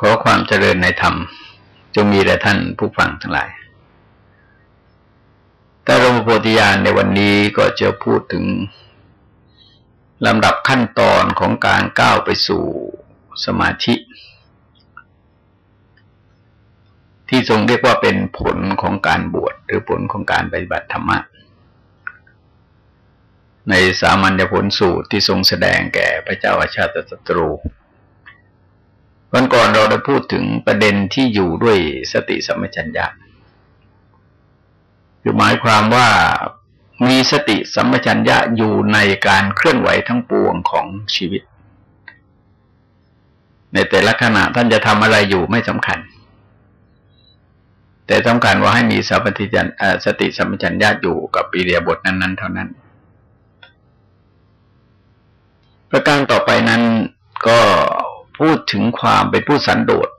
ขอความเจริญในธรรม จงมีแด่ท่านผู้ฟังทั้งหลาย แต่รมโพธิญาณในวันนี้ก็จะพูดถึงลำดับขั้นตอนของการก้าวไปสู่สมาธิ ที่ทรงเรียกว่าเป็นผลของการบวชหรือผลของการปฏิบัติธรรมะในสามัญญผลสูตรที่ทรงแสดงแก่พระเจ้าอาชาติศัตรู วันก่อนเราได้พูดถึงประเด็นที่อยู่ด้วยสติสัมปชัญญะคือหมายความว่ามีสติสัมปชัญญะอยู่ในการเคลื่อนไหวทั้งปวงของชีวิต ในแต่ละขณะท่านจะทำอะไรอยู่ไม่สำคัญ แต่สำคัญว่าให้มีสัมปชัญสติสัมปชัญญะอยู่กับปีเรียบทนั้น ๆ เท่านั้น ประการต่อไปนั้นก็ พูดถึงความเป็นผู้สันโดษ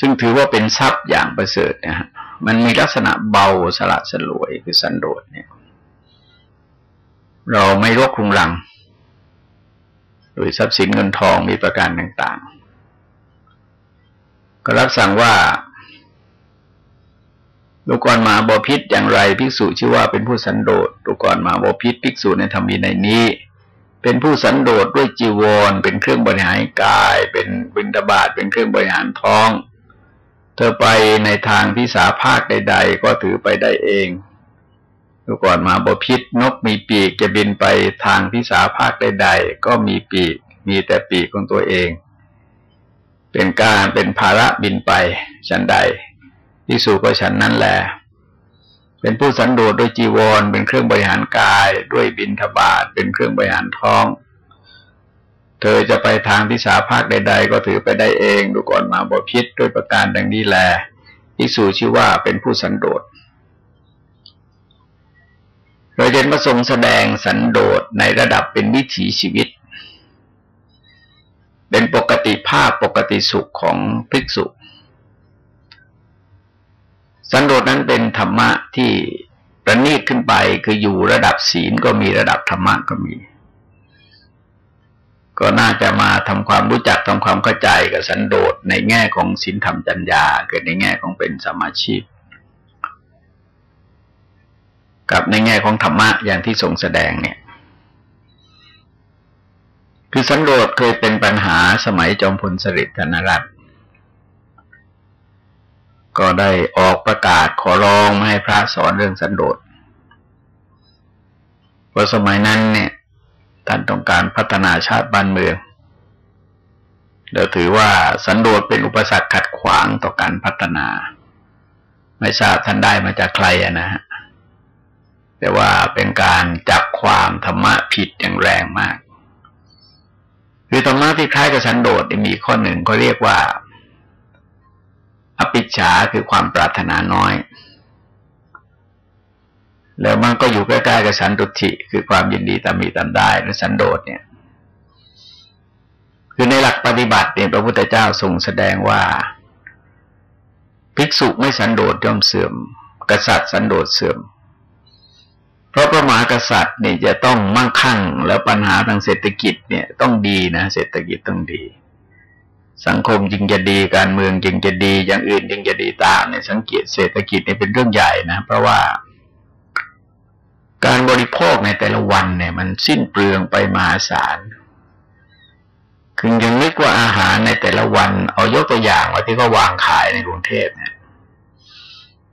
ซึ่งถือว่าเป็นทรัพย์อย่างประเสริฐนะฮะมันมีลักษณะเบาสละสลวยคือสันโดษเนี่ย เราไม่รกรุงรัง โดยทรัพย์สินเงินทองมีประการต่างๆ ก็รับสั่งว่าลูกกรมาบอพิษอย่างไร ภิกษุชื่อว่าเป็นผู้สันโดษลูกกรมาบอพิษภิกษุในธรรมีในนี้ เป็นผู้สันโดษด้วยจีวร เป็นเครื่องบริหารกาย เป็นบิณฑบาตเป็นเครื่องบริหารท้อง เธอไปในทางพิสาภาคใด ๆ ก็ถือไปได้เองดูก่อนมาบพิษนกมีปีกจะบินไปทางพิสาภาคใดๆก็มีปีก มีแต่ปีกของตัวเอง เป็นการเป็นภาระบินไปฉันใดที่สู่ก็ฉันนั้นแหละ เป็นผู้สันโดษด้วยจีวร เป็นเครื่องบริหารกาย ด้วยบินทบาทเป็นเครื่องบริหารท้อง เธอจะไปทางที่สาภาคใด ๆ ก็ถือไปได้เองดูก่อนมาบพิษด้วยประการดังนี้แลอิสูชื่อว่าเป็นผู้สันโดษเราเห็นประสงค์แสดงสันโดษในระดับเป็นวิถีชีวิต เป็นปกติภาพปกติสุขของภิกษุ สันโดษนั้นเป็นธรรมะที่ประณีตขึ้นไปคืออยู่ระดับศีลก็มีระดับธรรมะก็มี ก็น่าจะมาทำความรู้จักทำความเข้าใจกับสันโดษในแง่ของศีลธรรมจัญญาเกิดในแง่ของเป็นสมาชีพ กับในแง่ของธรรมะอย่างที่ทรงแสดงเนี่ย คือสันโดษเคยเป็นปัญหาสมัยจอมพลสฤษดิ์ธนรัตน์ ก็ได้ออกประกาศขอร้องให้พระสอนเรื่องสันโดษเพราะสมัยนั้นเนี่ยท่านต้องการพัฒนาชาติบ้านเมืองเดี๋ยวถือว่าสันโดษเป็นอุปสรรคขัดขวางต่อการพัฒนา ไม่ทราบท่านได้มาจากใครนะฮะแต่ว่าเป็นการจับความธรรมะผิดอย่างแรงมาก คือธรรมะที่คล้ายกับสันโดษมีข้อหนึ่งก็เรียกว่า อภิชาคือความปรารถนาน้อย แล้วมันก็อยู่ใกล้ๆกับสันตุทิคือความยินดีตามมีตามได้หรือสันโดษเนี่ย คือในหลักปฏิบัติเนี่ยพระพุทธเจ้าทรงแสดงว่า ภิกษุไม่สันโดษย่อมเสื่อม กษัตริย์สันโดษเสื่อม เพราะพระมหากษัตริย์เนี่ยจะต้องมั่งคั่ง แล้วปัญหาทางเศรษฐกิจเนี่ยต้องดีนะเศรษฐกิจต้องดี สังคมจึงจะดีการเมืองจึงจะดีอย่างอื่นจึงจะดีตามเนี่ยสังเกตเศรษฐกิจเนี่ยเป็นเรื่องใหญ่นะเพราะว่า การบริโภคในแต่ละวันเนี่ย มันสิ้นเปลืองไปมหาศาลคือยังนึกว่าอาหารในแต่ละวัน เอายกตัวอย่างว่าที่เขาวางขายในกรุงเทพเนี่ย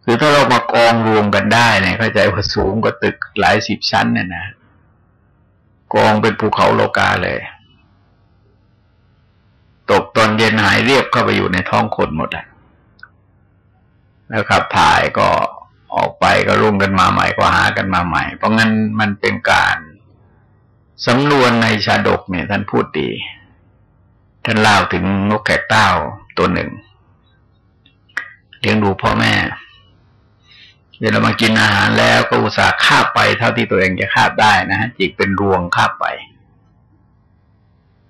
คือถ้าเรามากองรวมกันได้เนี่ยเข้าใจว่าสูงกว่าตึกหลายสิบชั้นเนี่ยนะกองเป็นภูเขาโลกาเลย ตกตอนเย็นหายเรียบเข้าไปอยู่ในท้องคนหมดอะแล้วขับถ่ายก็ออกไปก็รุ่งกันมาใหม่ก็หากันมาใหม่ เพราะงั้นมันเป็นการสำนวนในชาดกเนี่ยท่านพูดดี ท่านเล่าถึงนกแขกเต้าตัวหนึ่ง เลี้ยงดูพ่อแม่ เวลามากินอาหารแล้วก็อุตส่าห์คาบไปเท่าที่ตัวเองจะคาบได้นะฮะจิกเป็นรวงคาบไป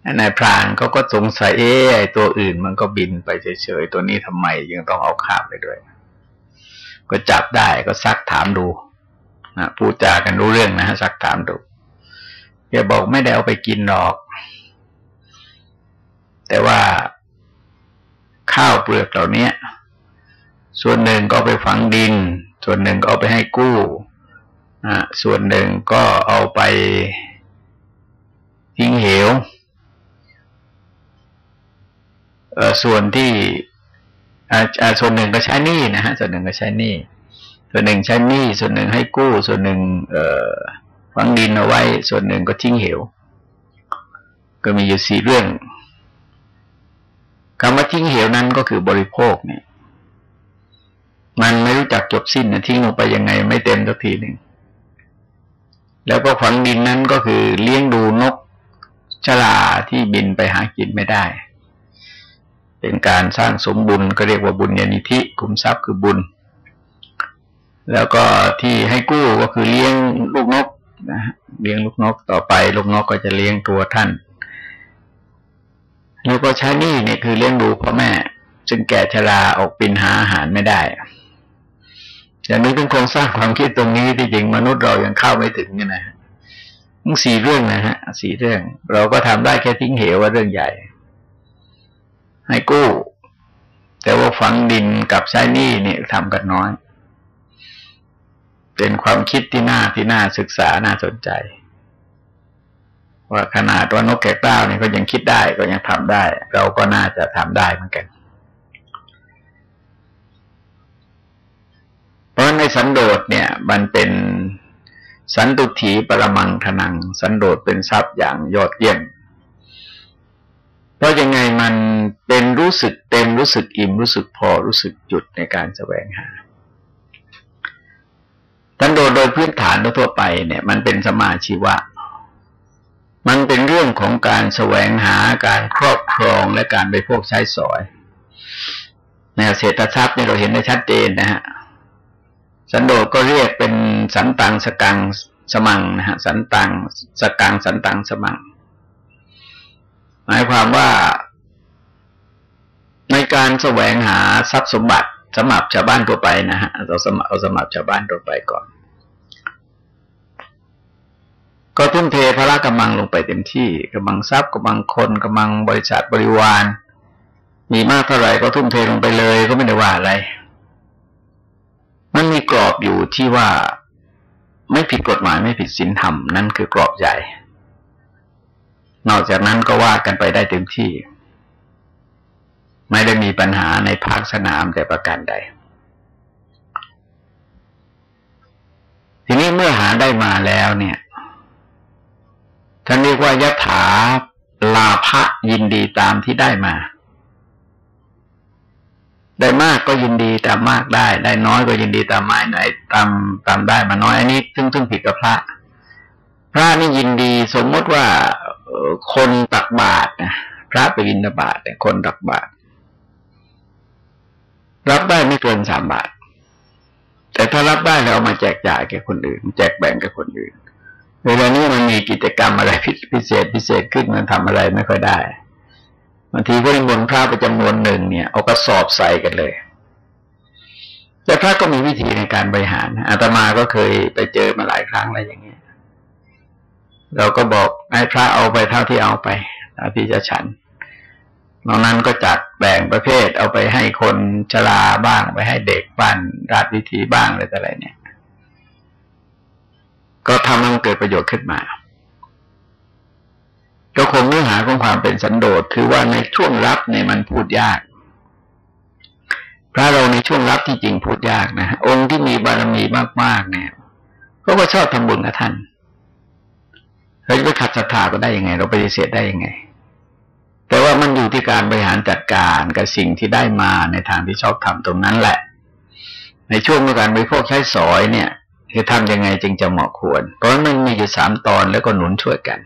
นายพรานเขาก็สงสัยเอ๊ไอตัวอื่นมันก็บินไปเฉยๆ ตัวนี้ทำไมยังต้องเอาข้ามไปด้วย ก็จับได้ก็ซักถามดูนะพูดจากันรู้เรื่องนะฮะซักถามดูแกบอกไม่ได้เอาไปกินหรอก แต่ว่าข้าวเปลือกเหล่านี้ส่วนหนึ่งก็ไปฝังดิน ส่วนหนึ่งก็เอาไปให้กู้ส่วนหนึ่งก็เอาไปทิ้งเหว ส่วนที่ส่วนหนึ่งก็ใช้หนี้นะฮะส่วนหนึ่งก็ใช้หนี้ส่วนหนึ่งใช้หนี้ส่วนหนึ่งให้กู้ ส่วนหนึ่งฝังดินเอาไว้ ส่วนหนึ่งก็ทิ้งเหว ก็มีอยู่สี่เรื่องคำว่าทิ้งเหวนั้นก็คือบริโภคเนี่ย มันไม่รู้จักจบสิ้นนะทิ้งลงไปยังไงไม่เต็มสักทีหนึ่งแล้วก็ฝังดินนั้นก็คือเลี้ยงดูนกชลาที่บินไปหากินไม่ได้ เป็นการสร้างสมบุญก็เรียกว่าบุญญาณิธิคุมทรัพย์คือบุญ แล้วก็ที่ให้กู้ก็คือเลี้ยงลูกนกนะเลี้ยงลูกนกต่อไป ลูกนกก็จะเลี้ยงตัวท่าน แล้วก็ใช้นี้เนี่ยคือเลี้ยงดูพ่อแม่จึงแก่ชราออกปินหาอาหารไม่ได้อย่างนี้เป็นโครงสร้างความคิดตรงนี้ที่จริงมนุษย์เรายังเข้าไม่ถึงเนี่ยนะทั้งสี่เรื่องนะฮะสี่เรื่อง เราก็ทำได้แค่ทิ้งเหวว่าเรื่องใหญ่ ให้กู้ แต่ว่าฝังดินกับใช้หนี้เนี่ยทำกันน้อย เป็นความคิดที่น่าที่น่าศึกษาน่าสนใจ ว่าขนาดว่านกแก้วกล้าเนี่ยก็ยังคิดได้ก็ยังทำได้ เราก็น่าจะทำได้เหมือนกันเพราะในสันโดษเนี่ย มันเป็นสันตุถีปรมังทนัง สันโดษเป็นทรัพย์อย่างยอดเยี่ยม เพราะยังไงมันเป็นรู้สึกเต็มรู้สึกอิ่มรู้สึกพอรู้สึกจุดในการแสวงหาสันโดษโดยพื้นฐานทั่วไปเนี่ย มันเป็นสมาชีวะ มันเป็นเรื่องของการแสวงหาการครอบครองและการไปพวกใช้สอยในเศรษฐทรัพย์เนี่ยเราเห็นได้ชัดเจนนะฮะสันโดษก็เรียกเป็นสันตังสกังสมังนะฮะสันตังสกังสันตังสมัง มายความว่า ในการแสวงหาทรัพย์สมบัติสมับชาวบ้านทั่วไปนะฮะเราสมับเอาสมับชาวบ้านทั่วไปก่อน ก็ทุ่มเทพละกำลังลงไปเต็มที่กำลังทรัพย์กำลังคนกำลังบริษัทบริวาร มีมากเท่าไหร่ก็ทุ่มเทลงไปเลยก็ไม่ได้ว่าอะไร มันมีกรอบอยู่ที่ว่าไม่ผิดกฎหมายไม่ผิดศีลธรรมนั่นคือกรอบใหญ่ นอกจากนั้นก็ว่ากันไปได้เต็มที่ ไม่ได้มีปัญหาในภาคสนามแต่ประการใด ทีนี้เมื่อหาได้มาแล้วเนี่ยท่านเรียกว่ายถาลาภะยินดีตามที่ได้มา ได้มากก็ยินดีตามมากได้ ได้น้อยก็ยินดีตามไม่ไหนตามตามได้มาน้อยอันนี้ซึ่งซึ่งผิดกับพระ พระนี่ยินดีสมมติว่า คนตักบาตรนะพระไปบินบาตรแต่คนตักบาตรรับได้ไม่เกินสามบาท แต่ถ้ารับได้แล้วเอามาแจกจ่ายแก่คนอื่น แจกแบ่งแก่คนอื่นเวลานี้มันมีกิจกรรมอะไรพิเศษพิเศษขึ้นมันทำอะไรไม่ค่อยได้บางทีก็นิมนต์พระไปจำนวนหนึ่งเนี่ยเอากระสอบใส่กันเลย แต่พระก็มีวิธีในการบริหารอาตมาก็เคยไปเจอมาหลายครั้งอะไรอย่างเงี้ย เราก็บอกให้พระเอาไปเท่าที่เอาไปท่าที่จะฉันนอกนั้นก็จัดแบ่งประเภท เอาไปให้คนชราบ้างไปให้เด็กบ้านราชวิธีบ้างอะไรต่ออะไรเนี่ย ก็ทำให้มันเกิดประโยชน์ขึ้นมา ก็คงเนื้อหาของความเป็นสันโดษคือว่าในช่วงรับเนี่ยมันพูดยาก พระเราในช่วงรับที่จริงพูดยากนะองค์ที่มีบารมีมากๆเนี่ยก็ก็ชอบทำบุญกับท่าน เราจะไปขัดศรัทธาก็ได้ยังไง เราปฏิเสธได้ยังไง แต่ว่ามันอยู่ที่การบริหารจัดการกับสิ่งที่ได้มาในทางที่ชอบทำตรงนั้นแหละ ในช่วงของการบริโภคใช้สอยเนี่ยคือทำยังไงจึงจะเหมาะควร เพราะมันมีอยู่สามตอนแล้วก็หนุนช่วยกัน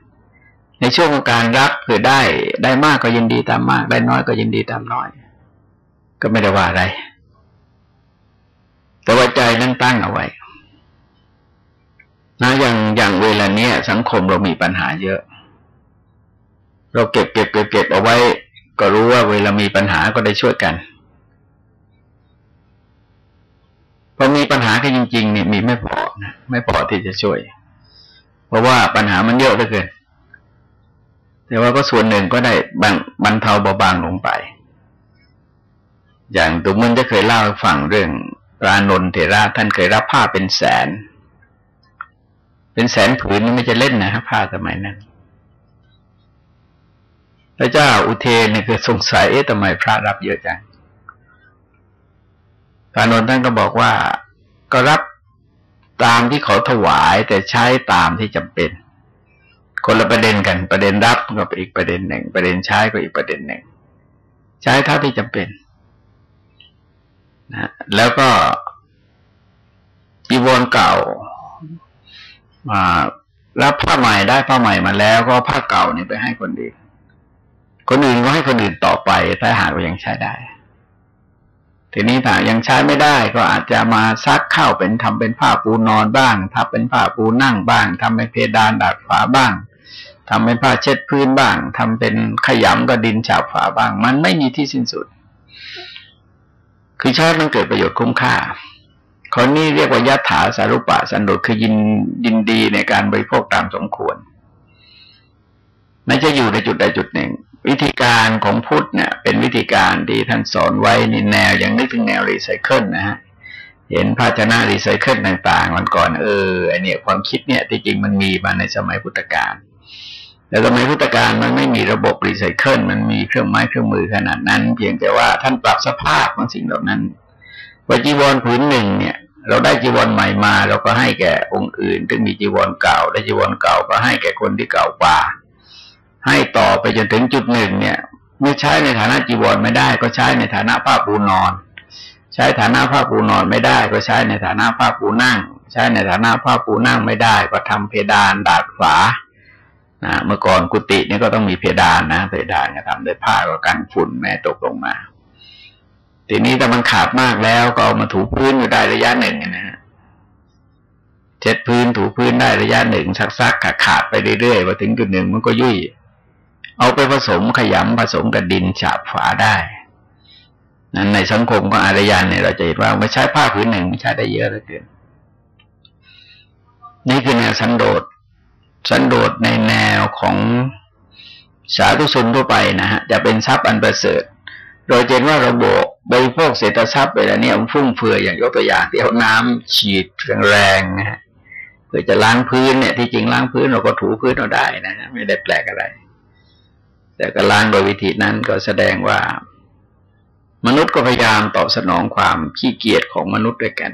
ในช่วงของการรับคือได้ได้มากก็ยินดีตามมาก ได้น้อยก็ยินดีตามน้อย ก็ไม่ได้ว่าอะไร แต่ว่าใจนั้นตั้งเอาไว้ นะอย่างอย่างเวลาเนี้ยสังคมเรามีปัญหาเยอะ เราเก็บเก็บเก็บเก็บเอาไว้ ก็รู้ว่าเวลามีปัญหาก็ได้ช่วยกันพอมีปัญหากันจริง ๆ เนี่ยมีไม่พอนะไม่พอที่จะช่วย เพราะว่าปัญหามันเยอะเหลือเกินแต่ว่าก็ส่วนหนึ่งก็ได้บางบรรเทาเบาบางลงไป อย่างตุมันจะเคยเล่าให้ฟังเรื่องระนนเถระท่านเคยรับผ้าเป็นแสน เป็นแสนผืนนี่ไม่จะเล่นนะผ้าสมัยนั้นพระเจ้าอุเทนเนี่ยคือสงสัยเอ๊ะทำไมพระรับเยอะจังพระนนท์ท่านก็บอกว่าก็รับตามที่เขาถวายแต่ใช้ตามที่จำเป็น คนละประเด็นกันประเด็นรับก็เป็นอีกประเด็นหนึ่ง ประเด็นใช้ก็อีกประเด็นหนึ่ง ใช้เท่าที่จำเป็นนะแล้วก็จีวรเก่า มารับผ้าใหม่ได้ผ้าใหม่มาแล้วก็ผ้าเก่านี่ไปให้คนอื่น คนอื่นก็ให้คนอื่นต่อไปถ้าหากว่ายังใช้ได้ ทีนี้ถ้ายังใช้ไม่ได้ก็อาจจะมาซักเข้าเป็นทำเป็นผ้าปูนอนบ้างทำเป็นผ้าปูนั่งบ้างทำเป็นเพดานดาดฝาบ้างทำเป็นผ้าเช็ดพื้นบ้างทำเป็นขยำก็ดินฉาบฝาบ้าง มันไม่มีที่สิ้นสุด คือใช้มันเกิดประโยชน์คุ้มค่า คนนี้เรียกว่ายัตถาสารุปะสันโดษคือยินยินดีในการบริโภคตามสมควรไม่จะอยู่ในจุดใดจุดหนึ่ง วิธีการของพุทธเนี่ย เป็นวิธีการที่ท่านสอนไว้ในแนวอย่างนึกถึงแนวรีไซเคิลนะฮะเห็นภาชนะรีไซเคิลต่างๆมันก่อนเออไอ้เนี่ยความคิดเนี่ยที่จริงมันมีมาในสมัยพุทธกาลแต่สมัยพุทธกาลมันไม่มีระบบรีไซเคิลมันมีเครื่องไม้เครื่องมือขนาดนั้น เพียงแต่ว่าท่านปรับสภาพของสิ่งเหล่านั้นจีวรผืนหนึ่งเนี่ย เราได้จีวรใหม่มาเราก็ให้แก่องค์อื่นซึ่มีจีวรเก่าได้จีวรเก่าก็ให้แก่คนที่เก่ากว่า ให้ต่อไปจนถึงจุดหนึ่งเนี่ยเมื่อใช้ในฐานะจีวรไม่ได้ก็ใช้ในฐานะผ้าปูนอน ใช้ฐานะผ้าปูนอนไม่ได้ ก็ใช้ในฐานะผ้าปูนั่ง ใช้ในฐานะผ้าปูนั่งไม่ได้ ก็ทำเพดานดาดฝานะเมื่อก่อนกุฏินี่ก็ต้องมีเพดานนะเพดานก็ทำด้วยผ้าก็กันฝุ่นแม่ตกลงมา ทีนี้แต่มันขาดมากแล้วก็เอามาถูพื้นอยู่ได้ระยะหนึ่งนะฮะเช็ดพื้นถูพื้นได้ระยะหนึ่งซักๆขาดไปเรื่อยๆพอถึงจุดหนึ่งมันก็ยุ่ย เอาไปผสมขยำผสมกับดินฉาบฝาได้นั้นในสังคมของอารยันเนี่ยเราจะเห็นว่าไม่ใช้ผ้าผืนหนึ่งไม่ใช้ได้เยอะเหลือเกินนี่คือแนวสันโดษสันโดษในแนวของสาธุชนทั่วไปนะฮะจะเป็นทรัพย์อันประเสริฐ โดยเห็นว่าระบบ บริโภคเศรษฐทรัพย์ไปแล้วเนี่ยมันฟุ่มเฟือยอย่างยกตัวอย่างที่เอาน้ำฉีดแรงๆนะฮะเพื่อจะล้างพื้นเนี่ยที่จริงล้างพื้นเราก็ถูพื้นเราได้นะฮะไม่ได้แปลกอะไร แต่ก็ล้างโดยวิธีนั้นก็แสดงว่า มนุษย์ก็พยายามตอบสนองความขี้เกียจของมนุษย์ด้วยกัน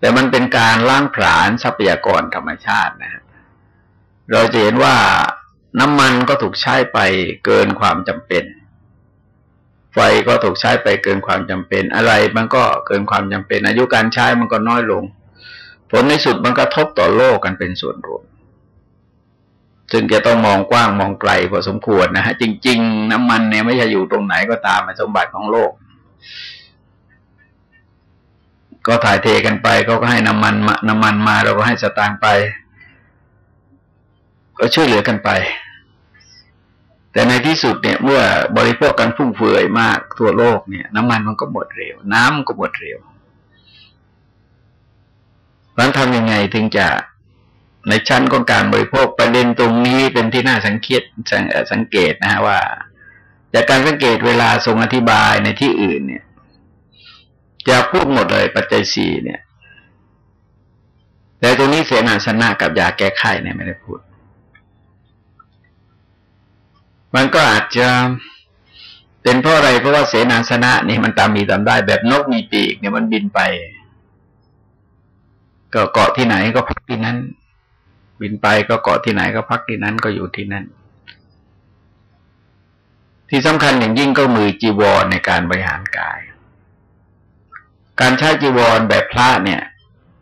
แต่มันเป็นการล้างผลาญทรัพยากรธรรมชาตินะเราจะเห็นว่าน้ำมันก็ถูกใช้ไปเกินความจำเป็น ไฟก็ถูกใช้ไปเกินความจำเป็น อะไรมันก็เกินความจำเป็น อายุการใช้มันก็น้อยลง ผลในสุดมันกระทบต่อโลกกันเป็นส่วนรวมซึ่งจะต้องมองกว้างมองไกลพอสมควรนะฮะจริง ๆ น้ำมันเนี่ยไม่ใช่อยู่ตรงไหนก็ตามเป็นสมบัติของโลก ก็ถ่ายเทกันไปก็ให้น้ำมันมาน้ำมันมาเราก็ให้สตางค์ไป ก็ช่วยเหลือกันไป แต่ในที่สุดเนี่ยเมื่อบริโภคกันฟุ่มเฟือยมากทั่วโลกเนี่ย น้ำมันมันก็หมดเร็ว น้ำก็หมดเร็วแล้วทำยังไงถึงจะในชั้นของการบริโภคประเด็นตรงนี้เป็นที่น่าสังเกตสังเกตนะฮะว่า จากการสังเกตเวลาทรงอธิบายในที่อื่นเนี่ย จะพูดหมดเลยปัจจัยสี่เนี่ย แต่ตรงนี้เสนาสนะกับยาแก้ไขเนี่ยไม่ได้พูด มันก็อาจจะเป็นเพราะอะไร เพราะว่าเสนาสนะนี่มันตามมีตามได้ แบบนกมีปีกเนี่ยมันบินไป ก็เกาะที่ไหนก็พักที่นั้น บินไปก็เกาะที่ไหนก็พักที่นั้นก็อยู่ที่นั่น ที่สำคัญอย่างยิ่งก็มือจีวรในการบริหารกาย การใช้จีวรแบบพระเนี่ย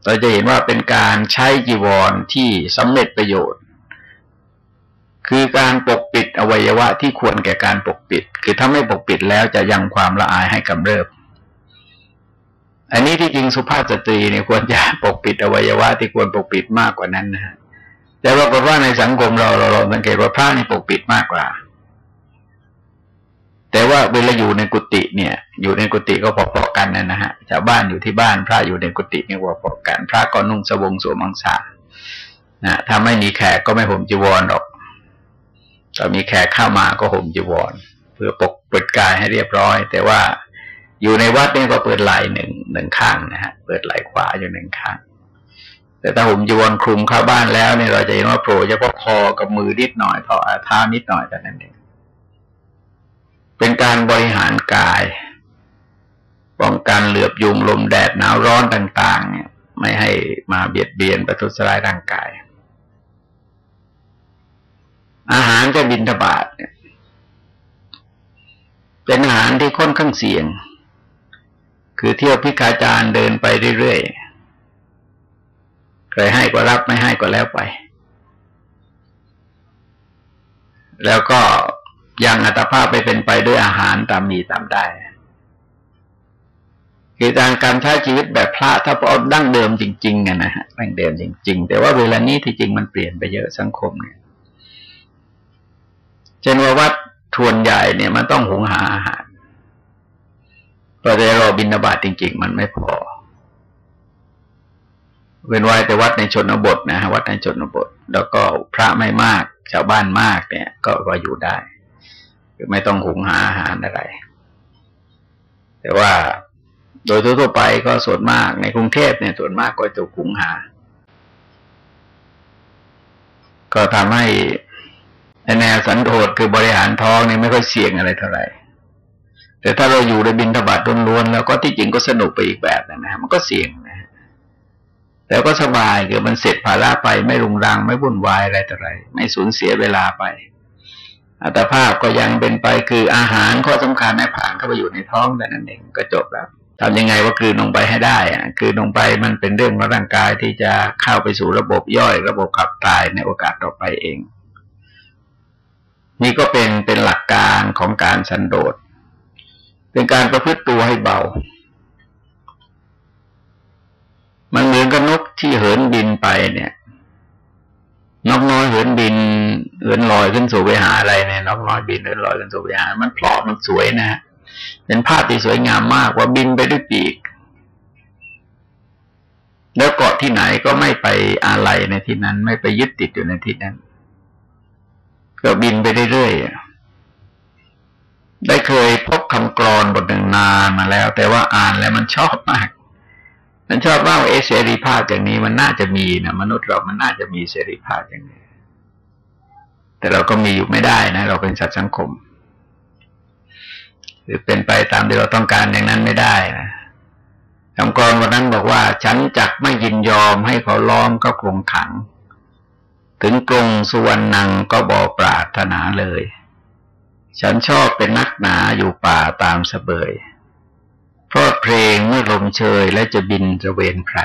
เราจะเห็นว่าเป็นการใช้จีวรที่สำเร็จประโยชน์ คือการปกปิดอวัยวะที่ควรแก่การปกปิด คือถ้าไม่ปกปิดแล้วจะยังความละอายให้กำเริบ อันนี้ที่จริงสุภาพสตรีเนี่ยควรจะปกปิดอวัยวะที่ควรปกปิดมากกว่านั้นนะฮะแต่ปรากฏว่าในสังคมเราเราเราสังเกตว่าพระนี่ปกปิดมากกว่า แต่ว่าเวลาอยู่ในกุฏิเนี่ย อยู่ในกุฏิก็พอๆกันนะนะฮะชาวบ้านอยู่ที่บ้านพระอยู่ในกุฏิเนี่ยพอๆกัน พระก็นุ่งสบงสวมมังสานะถ้าไม่มีแขกก็ไม่ห่มจีวรหรอก ถ้ามีแขกเข้ามาก็ห่มจีวร เพื่อปกปิดกายให้เรียบร้อย แต่ว่าอยู่ในวัดเนี่ยก็เปิดไหล่หนึ่งหนึ่งข้างนะฮะเปิดไหล่ขวาอยู่หนึ่งข้าง แต่ถ้าห่มจีวรคลุมเข้าบ้านแล้วเนี่ยเราจะเห็นว่าโผล่เฉพาะคอกับมือนิดหน่อยเท่าเท้านิดหน่อยแต่นั้นเองเป็นการบริหารกายป้องกันเหลือบยุงลมแดดหนาวร้อนต่าง ๆ เนี่ย ไม่ให้มาเบียดเบียนประทุษร้ายร่างกาย อาหารจะบินทบาทเนี่ยเป็นอาหารที่ค่อนข้างเสี่ยง คือเที่ยวพิกาจารเดินไปเรื่อยๆ ใครให้ก็รับไม่ให้ก็แล้วไป แล้วก็ยังอัตภาพไปเป็นไปด้วยอาหารตามมีตามได้ คือการการใช้ชีวิตแบบพระถ้าเอาดั้งเดิมจริงๆอะนะฮะดั้งเดิมจริง ๆ แต่ว่าเวลานี้ที่จริงมันเปลี่ยนไปเยอะสังคมเนี่ย เช่นว่าวัดทวนใหญ่เนี่ยมันต้องหุงหาอาหารพอจะรอบินาบาตจริง ๆ มันไม่พอ เว้นไว้แต่วัดในชนบทนะฮะวัดในชนบท แล้วก็พระไม่มากชาวบ้านมากเนี่ย ก็ก็อยู่ได้คือไม่ต้องหุงหาอาหารอะไร แต่ว่าโดยทั่วไปก็ส่วนมากในกรุงเทพเนี่ยส่วนมากก็จะหุงหา ก็ทำให้ ในแนวสันโดษคือบริหารท้องนี่ไม่ค่อยเสี่ยงอะไรเท่าไหร่แต่ถ้าเราอยู่ในบินทบาทล้วนๆแล้วก็ที่จริงก็สนุกไปอีกแบบนะมันก็เสี่ยงนะแต่ก็สบายคือมันเสร็จภาระไปไม่รุงรังไม่วุ่นวายอะไรต่ออะไร ไม่สูญเสียเวลาไป อัตภาพก็ยังเป็นไปคืออาหารข้อสำคัญในผ่านเข้าไปอยู่ในท้องแต่นั้นเองก็จบแล้วทำยังไงว่าคืนลงไปให้ได้อะคือลงไปมันเป็นเรื่องของร่างกายที่จะเข้าไปสู่ระบบย่อย ระบบขับถ่ายในโอกาสต่อไปเอง นี่ก็เป็นเป็นหลักการของการสันโดษ เป็นการประพฤติตัวให้เบา มันเหมือนกับนกที่เหินบินไปเนี่ยนกน้อยเหินบินเหินลอยขึ้นสู่ไปหาอะไรเนี่ยนกน้อยบินเหินลอยขึ้นสู่ไปหา มันเพลาะมันสวยนะเป็นภาพที่สวยงามมากว่าบินไปด้วยปีก แล้วเกาะที่ไหนก็ไม่ไปอาลัยในที่นั้น ไม่ไปยึดติดอยู่ในที่นั้น ก็บินไปเรื่อยๆได้เคยพบคำกรอนบทหนึ่งนานมาแล้ว แต่ว่าอ่านแล้วมันชอบมาก มันชอบว่าเอเสรีภาพอย่างนี้มันน่าจะมีนะมนุษย์เรามันน่าจะมีเสรีภาพอย่างนี้ แต่เราก็มีอยู่ไม่ได้นะ เราเป็นสัตว์สังคม หรือเป็นไปตามที่เราต้องการอย่างนั้นไม่ได้นะคำกรอนวันนั้นบอกว่า ฉันจักไม่ยินยอมให้เขาล้อมก็คงขัง ถึงกรงสุวรรณังก็บอปรารถนาเลย ฉันชอบเป็นนักหนาอยู่ป่าตามสเสบยเพราะเพลงเมื่อลมเชยและจะบินระเวนไพร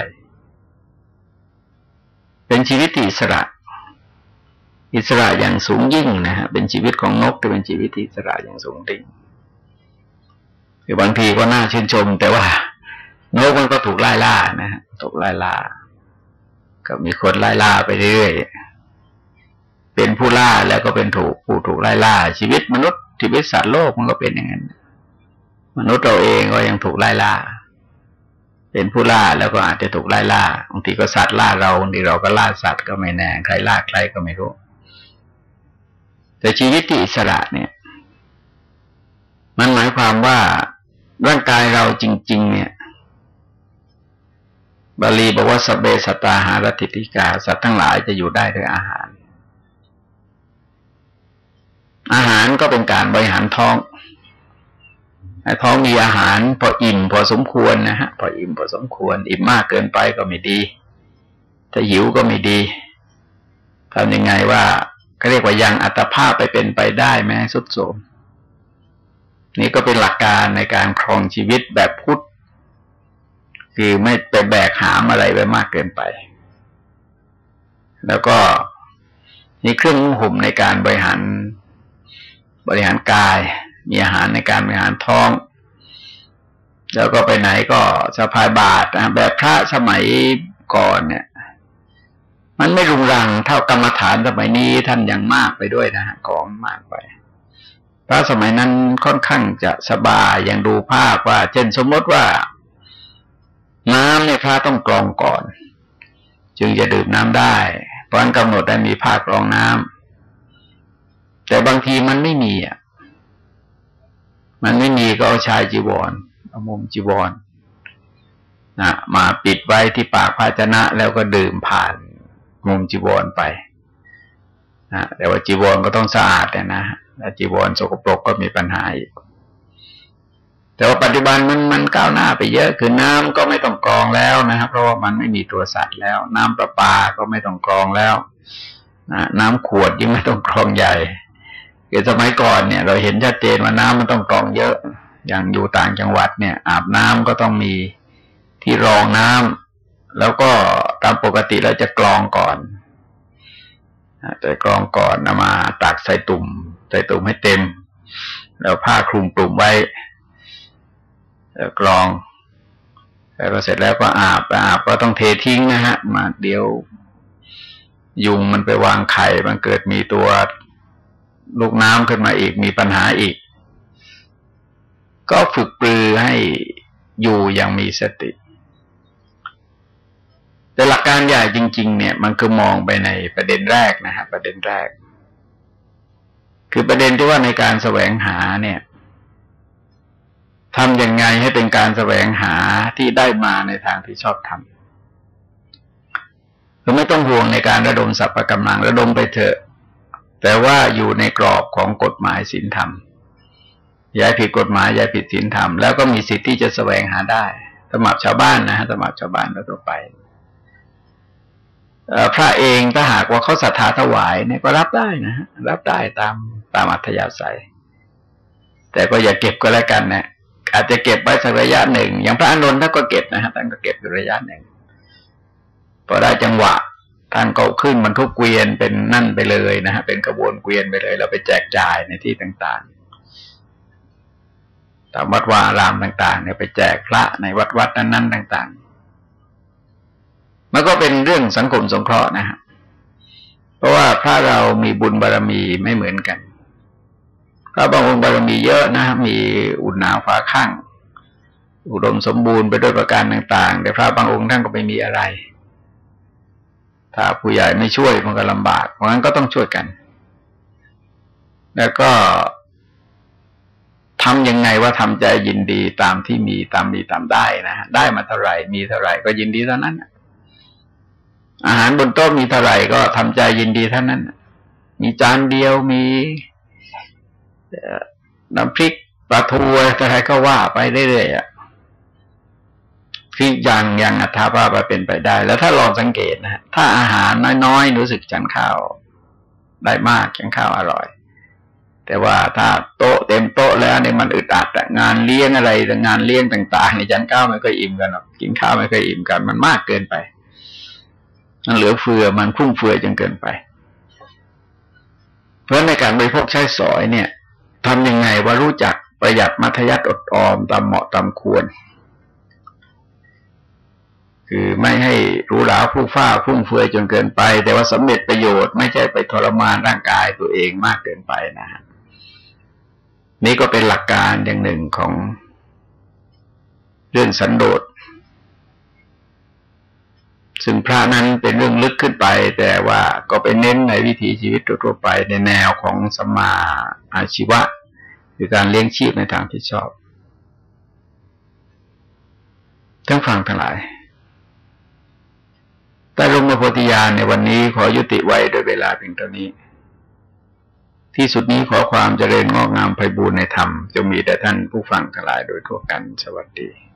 เป็นชีวิตอิสระ อิสระอย่างสูงยิ่งนะฮะเป็นชีวิตของนกแต่เป็นชีวิตอิสระอย่างสูงดิ่งคือบางทีก็น่าชื่นชม แต่ว่านกมันก็ถูกไล่ล่านะฮะถูกไล่ล่า ก็มีคนไล่ล่าไปเรื่อย เป็นผู้ล่าแล้วก็เป็นถูกผู้ถูกไล่ล่า ชีวิตมนุษย์ชีวิตสัตว์โลกมันก็เป็นอย่างนั้น มนุษย์เราเองก็ยังถูกไล่ล่า เป็นผู้ล่าแล้วก็อาจจะถูกไล่ล่าบางทีก็สัตว์ล่าเราบางทีเราก็ล่าสัตว์ก็ไม่แน่ใครล่าใครก็ไม่รู้ แต่ชีวิตที่อิสระเนี่ย มันหมายความว่าร่างกายเราจริง ๆ เนี่ยบาลีบอกว่าสเบสตาหารติติกา สัตว์ทั้งหลายจะอยู่ได้ด้วยอาหาร อาหารก็เป็นการบริหารท้องท้องมีอาหาร พออิ่มพอสมควรนะฮะ พออิ่มพอสมควร อิ่มมากเกินไปก็ไม่ดี ถ้าหิวก็ไม่ดีทำยังไงว่าก็เรียกว่ายังอัตภาพไปเป็นไปได้แม้สุดโสมนี่ก็เป็นหลักการในการครองชีวิตแบบพุทธคือไม่ไปแบกหามอะไรไปมากเกินไป แล้วก็มีเครื่องห่มในการบริหาร บริหารกาย มีอาหารในการบริหารท้อง แล้วก็ไปไหนก็สะพายบาตรแบบพระสมัยก่อนเนี่ย มันไม่รุงรังเท่ากรรมฐานสมัยนี้ท่านยังมากไปด้วยนะของมากไปพระสมัยนั้นค่อนข้างจะสบายอย่างดูภาพว่า เช่นสมมติว่า น้ำเนี่ยพระต้องกรองก่อน จึงจะดื่มน้ำได้เพราะนั้นกำหนดได้มีภาคกรองน้ำ แต่บางทีมันไม่มีอะ มันไม่มีก็เอาชายจีวรเอามุมจีวรนะมาปิดไว้ที่ปากภาชนะแล้วก็ดื่มผ่านมุมจีวรไปนะแต่ว่าจีวรก็ต้องสะอาดนะถ้าจีวรสกปรกก็มีปัญหาอีก แต่ว่าปัจจุบันมันมันก้าวหน้าไปเยอะคือน้ำก็ไม่ต้องกรองแล้วนะครับ เพราะว่ามันไม่มีตัวสัตว์แล้ว น้ำประปาก็ไม่ต้องกรองแล้วนะน้ำขวดยิ่งไม่ต้องกรองใหญ่ คือสมัยก่อนเนี่ย เราเห็นชัดเจนว่าน้ำมันต้องกรองเยอะ อย่างอยู่ต่างจังหวัดเนี่ย อาบน้ำก็ต้องมีที่รองน้ำแล้วก็ตามปกติเราจะกรองก่อนจะกรองก่อนนำมาตักใส่ตุ่ม ใส่ตุ่มให้เต็ม แล้วผ้าคลุมตุ่มไว้กรองแล้วก็เสร็จแล้วก็อาบอาบก็ต้องเททิ้งนะฮะ มาเดี๋ยว ยุงมันไปวางไข่ มันเกิดมีตัว ลูกน้ำขึ้นมาอีกมีปัญหาอีก ก็ฝึกปรือให้อยู่อย่างมีสติ แต่หลักการใหญ่จริง ๆ เนี่ย มันคือมองไปในประเด็นแรกนะฮะประเด็นแรก คือประเด็นที่ว่าในการแสวงหาเนี่ยทำยังไงให้เป็นการแสวงหาที่ได้มาในทางที่ชอบทำคือไม่ต้องห่วงในการระดมสรรพกำลังระดมไปเถอะ แต่ว่าอยู่ในกรอบของกฎหมายศีลธรรมย้ายผิดกฎหมายย้ายผิดศีลธรรมแล้วก็มีสิทธิ์ที่จะแสวงหาได้สมัครชาวบ้านนะฮะสมัครชาวบ้านแล้วต่อไปพระเองถ้าหากว่าเขาศรัทธาถวายเนี่ยก็รับได้นะฮะรับได้ตามตามอัธยาศัย แต่ก็อย่าเก็บก็แล้วกันนะอาจจะเก็บไว้สักระยะหนึ่ง อย่างพระอานนท์ท่านก็เก็บนะฮะท่านก็เก็บอยู่ระยะหนึ่งพอได้จังหวะ ท่านก็ขึ้นมันทุกเกวียนเป็นนั่นไปเลยนะฮะเป็นกระบวนเกวียนไปเลยเราไปแจกจ่ายในที่ต่างๆ ตามวัดวาอารามต่าง ๆ เนี่ยไปแจกพระในวัดวัดนั้นๆต่าง ๆ มันก็เป็นเรื่องสังคมสงเคราะห์นะฮะเพราะว่าพระเรามีบุญบารรมีไม่เหมือนกัน พระบางองค์บารมีเยอะนะมีอุ่นหนาฟ้าข้าง อุดมสมบูรณ์ไปด้วยประการต่าง ๆ แต่พระบางองค์ท่านก็ไม่มีอะไร ถ้าผู้ใหญ่ไม่ช่วยมันก็ลำบาก เพราะงั้นก็ต้องช่วยกัน แล้วก็ทำยังไงว่าทำใจยินดีตามที่มีตามมีตามได้นะได้มาเท่าไหร่มีเท่าไหร่ก็ยินดีเท่านั้นอาหารบนโต๊ะมีเท่าไหร่ก็ทำใจยินดีเท่านั้นมีจานเดียวมีน้ำพริกปลาทูอะไรก็ว่าไปเรื่อยๆ คืออย่างอย่างอัธาภาพเป็นไปได้ แล้วถ้าลองสังเกตนะถ้าอาหารน้อยๆ รู้สึกจันข้าวได้มากจันข้าวอร่อย แต่ว่าถ้าโต๊ะเต็มโต๊ะแล้วเนี่ยมันอึดอัดงานเลี้ยงอะไรงานเลี้ยงต่างๆในจันข้าวไม่ค่อยอิ่มกันหรอกกินข้าวไม่ค่อยอิ่มกัน มันมากเกินไป มันเหลือเฟือมันพุ่งเฟือจนเกินไป เพราะในการบริโภคใช้สอยเนี่ยทำยังไงว่ารู้จักประหยัดมัธยัติอดออมตามเหมาะตามควร คือไม่ให้รู้หลาผู้ฟ้าพุ่งเฟือยจนเกินไป แต่ว่าสำเร็จประโยชน์ไม่ใช่ไปทรมานร่างกายตัวเองมากเกินไปนะฮะนี่ก็เป็นหลักการอย่างหนึ่งของเรื่องสันโดษซึ่งพระนั้นเป็นเรื่องลึกขึ้นไป แต่ว่าก็เป็นเน้นในวิถีชีวิตทั่วไปในแนวของสมาอาชีวะ คือการเลี้ยงชีพในทางที่ชอบ ทั้งฟังทั้งหลาย แต่ลงมาโพธิญาณในวันนี้ขอยุติไว้โดยเวลาเพียงเท่านี้ ที่สุดนี้ขอความเจริญงอกงามไพบูรณในธรรม จะมีแต่ท่านผู้ฟังทั้งหลายโดยทั่วกันสวัสดี